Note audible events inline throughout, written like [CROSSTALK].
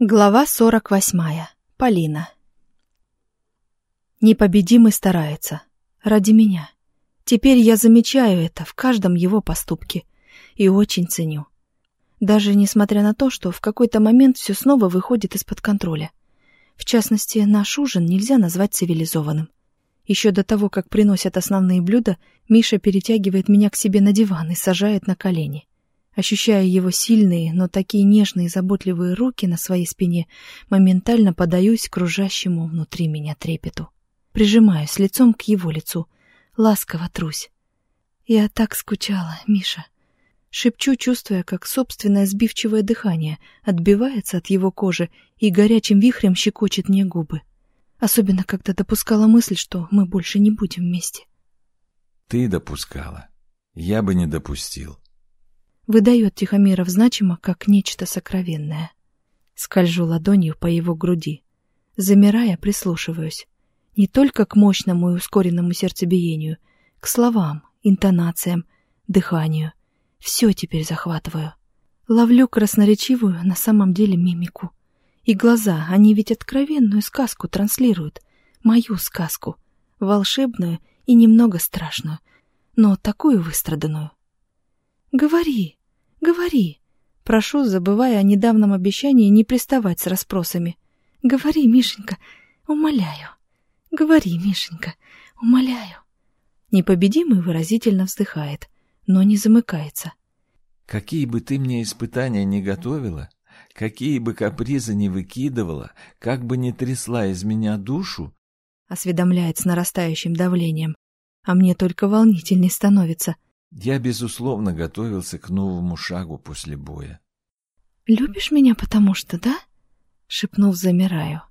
Глава сорок восьмая. Полина. Непобедимый старается. Ради меня. Теперь я замечаю это в каждом его поступке. И очень ценю. Даже несмотря на то, что в какой-то момент все снова выходит из-под контроля. В частности, наш ужин нельзя назвать цивилизованным. Еще до того, как приносят основные блюда, Миша перетягивает меня к себе на диван и сажает на колени. Ощущая его сильные, но такие нежные заботливые руки на своей спине, моментально подаюсь кружащему внутри меня трепету. Прижимаюсь лицом к его лицу, ласково трусь. Я так скучала, Миша. Шепчу, чувствуя, как собственное сбивчивое дыхание отбивается от его кожи и горячим вихрем щекочет мне губы. Особенно, когда допускала мысль, что мы больше не будем вместе. Ты допускала. Я бы не допустил выдает Тихомиров значимо, как нечто сокровенное. Скольжу ладонью по его груди. Замирая, прислушиваюсь. Не только к мощному и ускоренному сердцебиению, к словам, интонациям, дыханию. Все теперь захватываю. Ловлю красноречивую на самом деле мимику. И глаза, они ведь откровенную сказку транслируют. Мою сказку. Волшебную и немного страшную. Но такую выстраданную. «Говори!» Говори. Прошу, забывая о недавнем обещании не приставать с расспросами. Говори, Мишенька, умоляю. Говори, Мишенька, умоляю. Непобедимый выразительно вздыхает, но не замыкается. Какие бы ты мне испытания не готовила, какие бы капризы не выкидывала, как бы ни трясла из меня душу, осведомляет с нарастающим давлением, а мне только волнительней становится — я, безусловно, готовился к новому шагу после боя. «Любишь меня потому что, да?» Шепнув, замираю.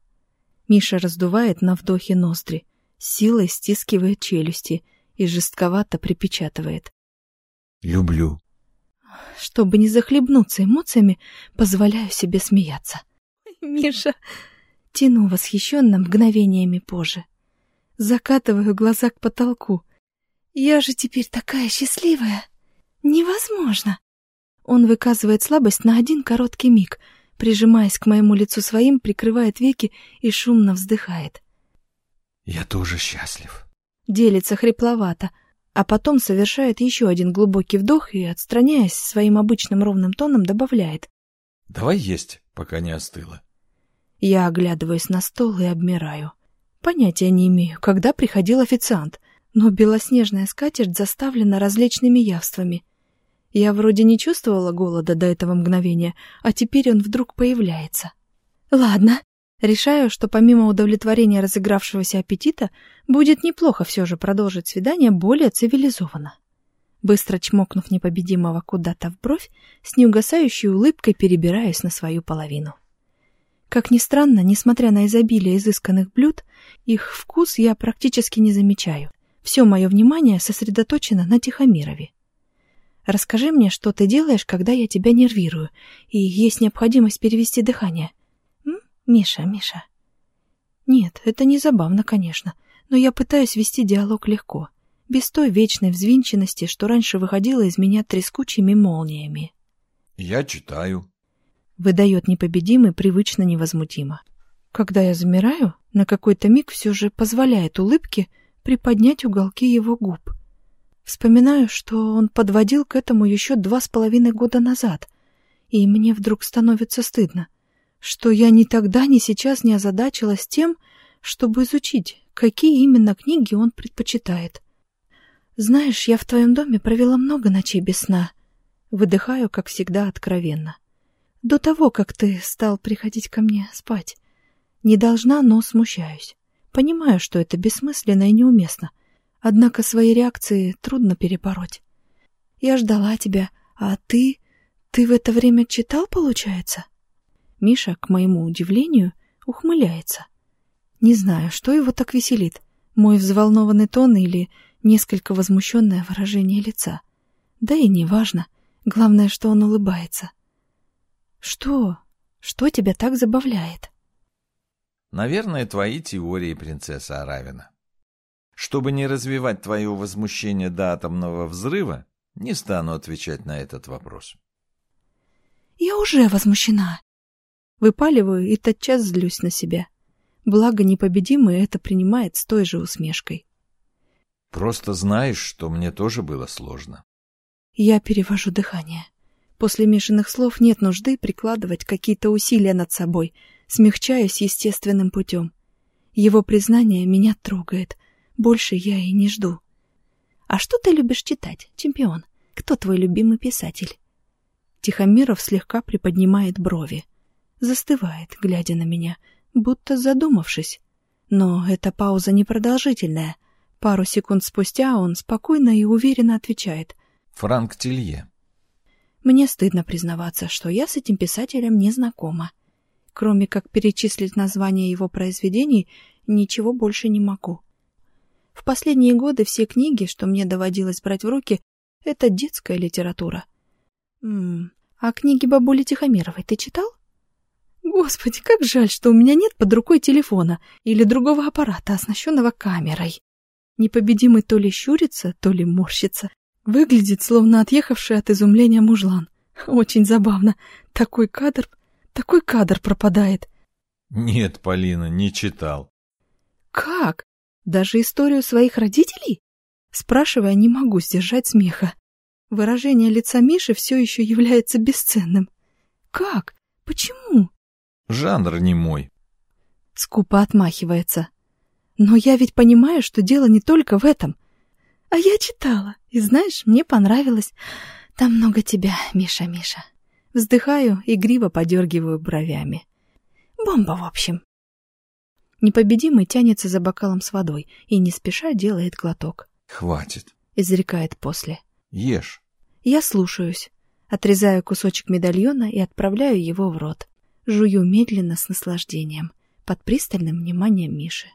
Миша раздувает на вдохе ноздри, силой стискивает челюсти и жестковато припечатывает. «Люблю». Чтобы не захлебнуться эмоциями, позволяю себе смеяться. «Миша!» Тяну восхищенно мгновениями позже. Закатываю глаза к потолку, я же теперь такая счастливая. Невозможно. Он выказывает слабость на один короткий миг, прижимаясь к моему лицу своим, прикрывает веки и шумно вздыхает. Я тоже счастлив. Делится хрипловато, а потом совершает еще один глубокий вдох и, отстраняясь своим обычным ровным тоном, добавляет. Давай есть, пока не остыло. Я оглядываюсь на стол и обмираю. Понятия не имею, когда приходил официант но белоснежная скатерть заставлена различными явствами. Я вроде не чувствовала голода до этого мгновения, а теперь он вдруг появляется. Ладно, решаю, что помимо удовлетворения разыгравшегося аппетита, будет неплохо все же продолжить свидание более цивилизованно. Быстро чмокнув непобедимого куда-то в бровь, с неугасающей улыбкой перебираюсь на свою половину. Как ни странно, несмотря на изобилие изысканных блюд, их вкус я практически не замечаю. Все мое внимание сосредоточено на Тихомирове. Расскажи мне, что ты делаешь, когда я тебя нервирую, и есть необходимость перевести дыхание. М? Миша, Миша. Нет, это не забавно, конечно, но я пытаюсь вести диалог легко, без той вечной взвинченности, что раньше выходила из меня трескучими молниями. Я читаю. Выдает непобедимый привычно невозмутимо. Когда я замираю, на какой-то миг все же позволяет улыбке приподнять уголки его губ. Вспоминаю, что он подводил к этому еще два с половиной года назад, и мне вдруг становится стыдно, что я ни тогда, ни сейчас не озадачилась тем, чтобы изучить, какие именно книги он предпочитает. Знаешь, я в твоем доме провела много ночей без сна. Выдыхаю, как всегда, откровенно. До того, как ты стал приходить ко мне спать. Не должна, но смущаюсь. Понимаю, что это бессмысленно и неуместно, однако свои реакции трудно перебороть. Я ждала тебя, а ты... Ты в это время читал, получается? Миша, к моему удивлению, ухмыляется. Не знаю, что его так веселит, мой взволнованный тон или несколько возмущенное выражение лица. Да и не важно, главное, что он улыбается. Что? Что тебя так забавляет? Наверное, твои теории, принцесса Аравина. Чтобы не развивать твое возмущение до атомного взрыва, не стану отвечать на этот вопрос. Я уже возмущена. Выпаливаю и тотчас злюсь на себя. Благо непобедимый это принимает с той же усмешкой. Просто знаешь, что мне тоже было сложно. Я перевожу дыхание. После Мишиных слов нет нужды прикладывать какие-то усилия над собой, смягчаюсь естественным путем. Его признание меня трогает. Больше я и не жду. «А что ты любишь читать, чемпион? Кто твой любимый писатель?» Тихомиров слегка приподнимает брови. Застывает, глядя на меня, будто задумавшись. Но эта пауза непродолжительная. Пару секунд спустя он спокойно и уверенно отвечает. «Франк Тилье». Мне стыдно признаваться, что я с этим писателем не знакома. Кроме как перечислить названия его произведений, ничего больше не могу. В последние годы все книги, что мне доводилось брать в руки, это детская литература. М а книги бабули Тихомировой ты читал? Господи, как жаль, что у меня нет под рукой телефона или другого аппарата, оснащенного камерой. Непобедимый то ли щурится, то ли морщится. Выглядит, словно отъехавший от изумления мужлан. Очень забавно. Такой кадр такой кадр пропадает. Нет, Полина, не читал. Как? Даже историю своих родителей? Спрашивая, не могу сдержать смеха. Выражение лица Миши все еще является бесценным. Как? Почему? Жанр не мой. Скупо отмахивается. Но я ведь понимаю, что дело не только в этом. А я читала, и знаешь, мне понравилось. Там много тебя, Миша, Миша. Вздыхаю, игриво подергиваю бровями. Бомба, в общем. Непобедимый тянется за бокалом с водой и не спеша делает глоток. «Хватит», — изрекает после. «Ешь». Я слушаюсь. Отрезаю кусочек медальона и отправляю его в рот. Жую медленно с наслаждением, под пристальным вниманием Миши.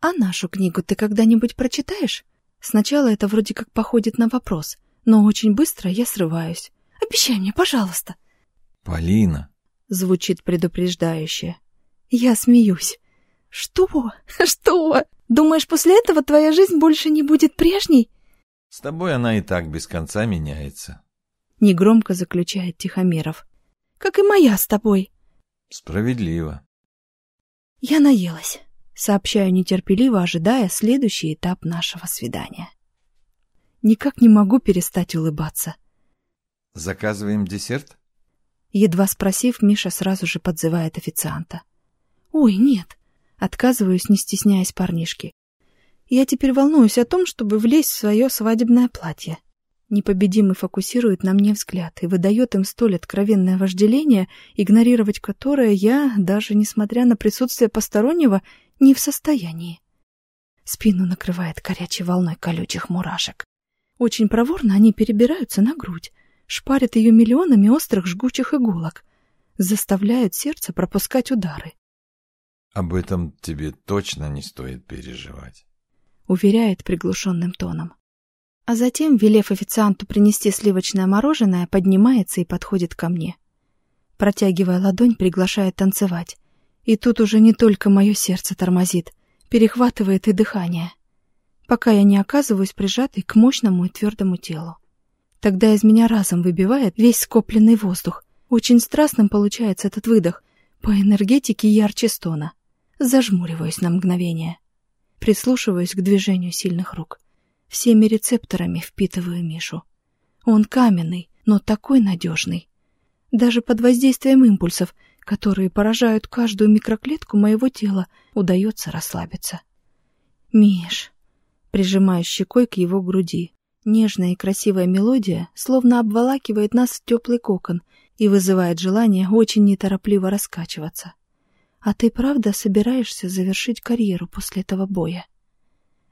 «А нашу книгу ты когда-нибудь прочитаешь?» Сначала это вроде как походит на вопрос, но очень быстро я срываюсь. Обещай мне, пожалуйста. Полина. Звучит предупреждающе. Я смеюсь. Что? [LAUGHS] Что? Думаешь, после этого твоя жизнь больше не будет прежней? С тобой она и так без конца меняется. Негромко заключает Тихомиров. Как и моя с тобой. Справедливо. Я наелась. Сообщаю нетерпеливо, ожидая следующий этап нашего свидания. Никак не могу перестать улыбаться. Заказываем десерт? Едва спросив, Миша сразу же подзывает официанта. Ой, нет. Отказываюсь, не стесняясь парнишки. Я теперь волнуюсь о том, чтобы влезть в свое свадебное платье. Непобедимый фокусирует на мне взгляд и выдает им столь откровенное вожделение, игнорировать которое я, даже несмотря на присутствие постороннего, не в состоянии. Спину накрывает горячей волной колючих мурашек. Очень проворно они перебираются на грудь, шпарят ее миллионами острых жгучих иголок, заставляют сердце пропускать удары. «Об этом тебе точно не стоит переживать», — уверяет приглушенным тоном. А затем, велев официанту принести сливочное мороженое, поднимается и подходит ко мне. Протягивая ладонь, приглашает танцевать. И тут уже не только мое сердце тормозит, перехватывает и дыхание, пока я не оказываюсь прижатой к мощному и твердому телу. Тогда из меня разом выбивает весь скопленный воздух. Очень страстным получается этот выдох. По энергетике ярче стона. Зажмуриваюсь на мгновение. Прислушиваюсь к движению сильных рук. Всеми рецепторами впитываю Мишу. Он каменный, но такой надежный. Даже под воздействием импульсов, которые поражают каждую микроклетку моего тела, удается расслабиться. Миш, прижимаю щекой к его груди. Нежная и красивая мелодия словно обволакивает нас в теплый кокон и вызывает желание очень неторопливо раскачиваться. А ты правда собираешься завершить карьеру после этого боя?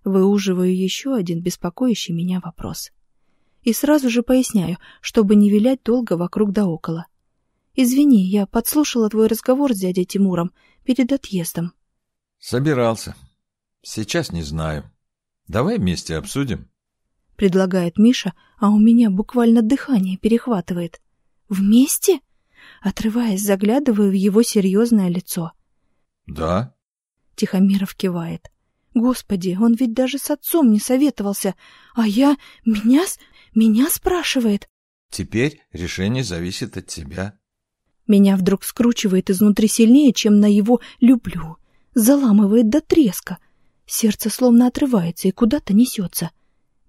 Выуживаю еще один беспокоящий меня вопрос. И сразу же поясняю, чтобы не вилять долго вокруг да около. Извини, я подслушала твой разговор с дядей Тимуром перед отъездом. Собирался. Сейчас не знаю. Давай вместе обсудим предлагает Миша, а у меня буквально дыхание перехватывает. Вместе? Отрываясь, заглядываю в его серьезное лицо. Да. Тихомиров кивает. Господи, он ведь даже с отцом не советовался, а я... Меня... Меня спрашивает. Теперь решение зависит от тебя. Меня вдруг скручивает изнутри сильнее, чем на его «люблю». Заламывает до треска. Сердце словно отрывается и куда-то несется.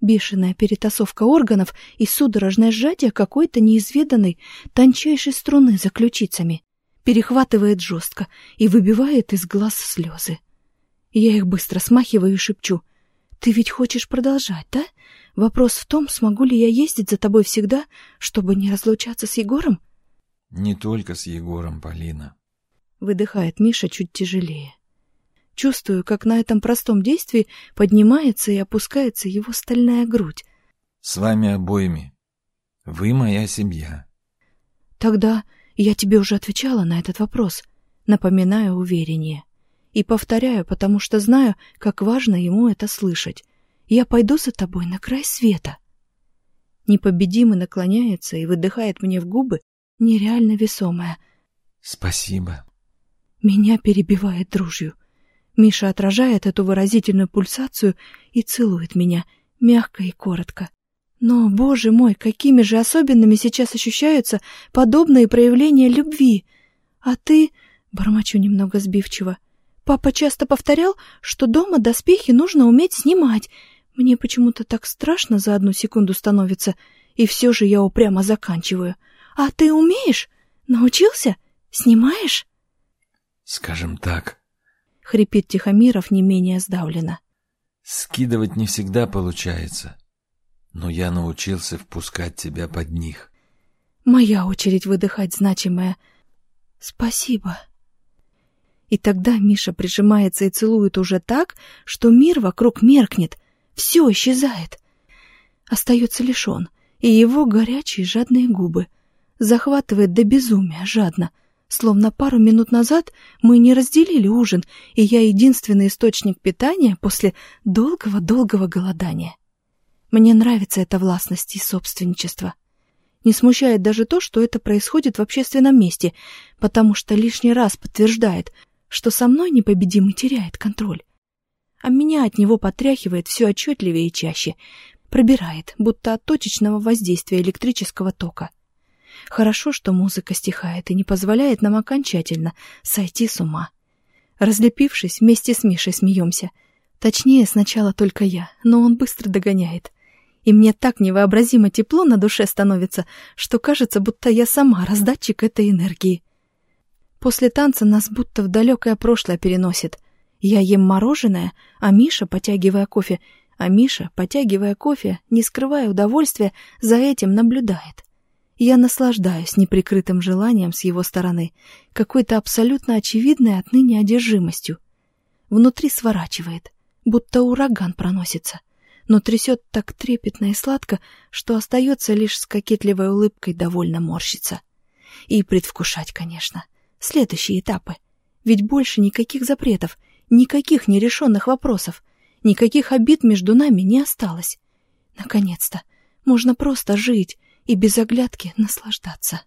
Бешеная перетасовка органов и судорожное сжатие какой-то неизведанной, тончайшей струны за ключицами. Перехватывает жестко и выбивает из глаз слезы. Я их быстро смахиваю и шепчу. «Ты ведь хочешь продолжать, да? Вопрос в том, смогу ли я ездить за тобой всегда, чтобы не разлучаться с Егором?» «Не только с Егором, Полина», — выдыхает Миша чуть тяжелее. Чувствую, как на этом простом действии поднимается и опускается его стальная грудь. «С вами обоими. Вы моя семья». «Тогда я тебе уже отвечала на этот вопрос», — напоминаю увереннее. И повторяю, потому что знаю, как важно ему это слышать. «Я пойду за тобой на край света». Непобедимый наклоняется и выдыхает мне в губы нереально весомое. «Спасибо». Меня перебивает дружью. Миша отражает эту выразительную пульсацию и целует меня, мягко и коротко. Но, боже мой, какими же особенными сейчас ощущаются подобные проявления любви. А ты, бормочу немного сбивчиво, папа часто повторял, что дома доспехи нужно уметь снимать. Мне почему-то так страшно за одну секунду становится, и все же я упрямо заканчиваю. А ты умеешь? Научился? Снимаешь? Скажем так, — хрипит Тихомиров не менее сдавленно. «Скидывать не всегда получается, но я научился впускать тебя под них». Моя очередь выдыхать значимое «Спасибо». И тогда Миша прижимается и целует уже так, что мир вокруг меркнет, все исчезает. Остается лишь он и его горячие жадные губы. Захватывает до безумия жадно — Словно пару минут назад мы не разделили ужин, и я единственный источник питания после долгого-долгого голодания. Мне нравится эта властность и собственничество. Не смущает даже то, что это происходит в общественном месте, потому что лишний раз подтверждает, что со мной непобедимый теряет контроль. А меня от него потряхивает все отчетливее и чаще, пробирает, будто от точечного воздействия электрического тока. Хорошо, что музыка стихает и не позволяет нам окончательно сойти с ума. Разлепившись, вместе с Мишей смеемся. Точнее, сначала только я, но он быстро догоняет. И мне так невообразимо тепло на душе становится, что кажется, будто я сама раздатчик этой энергии. После танца нас будто в далекое прошлое переносит. Я ем мороженое, а Миша, потягивая кофе, а Миша, потягивая кофе, не скрывая удовольствия, за этим наблюдает. Я наслаждаюсь неприкрытым желанием с его стороны, какой-то абсолютно очевидной отныне одержимостью. Внутри сворачивает, будто ураган проносится, но трясет так трепетно и сладко, что остается лишь с кокетливой улыбкой довольно морщиться. И предвкушать, конечно, следующие этапы. Ведь больше никаких запретов, никаких нерешенных вопросов, никаких обид между нами не осталось. Наконец-то можно просто жить, и без оглядки наслаждаться.